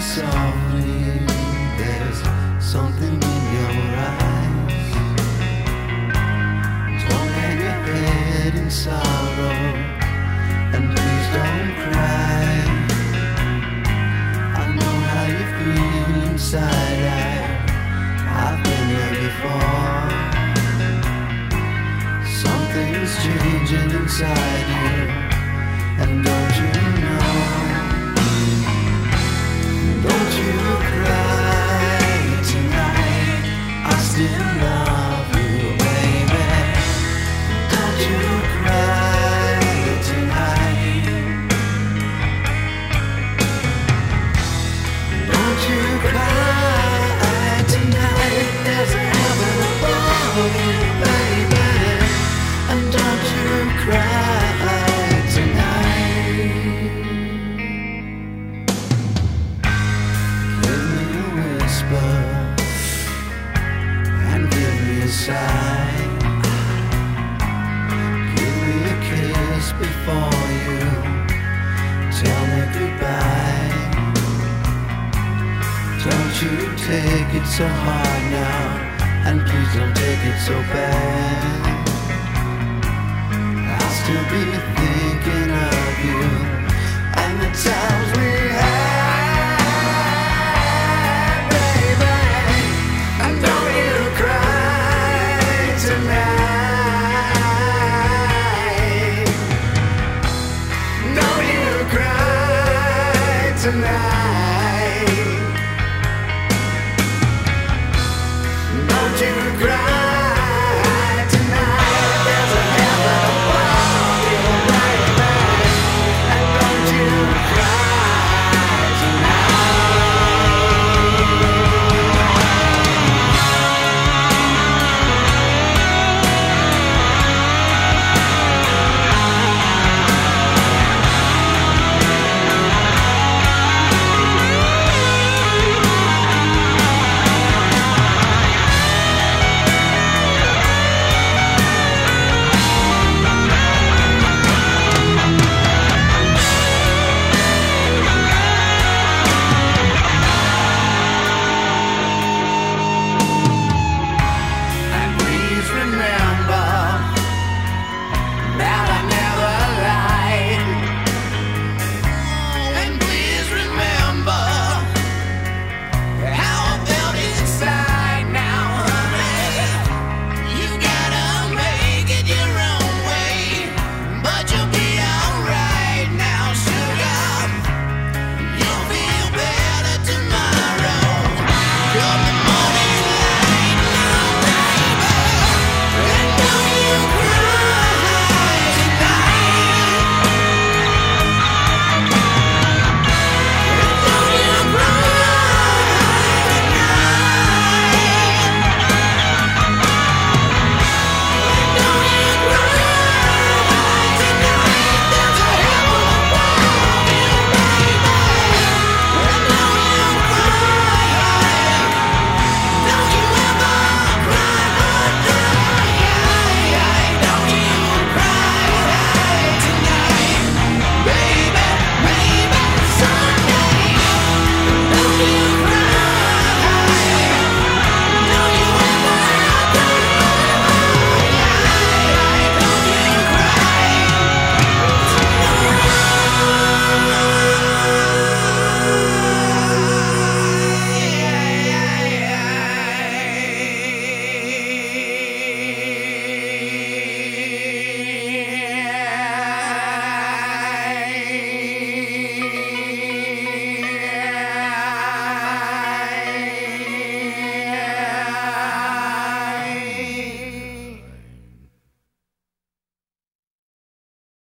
softly. There's something in your eyes. Don't hang your head in sorrow, and please don't cry. I know how you feel inside. I, I've been there before. Something's changing inside you, before you tell me goodbye. Don't you take it so hard now, and please don't take it so bad. I'll still be there.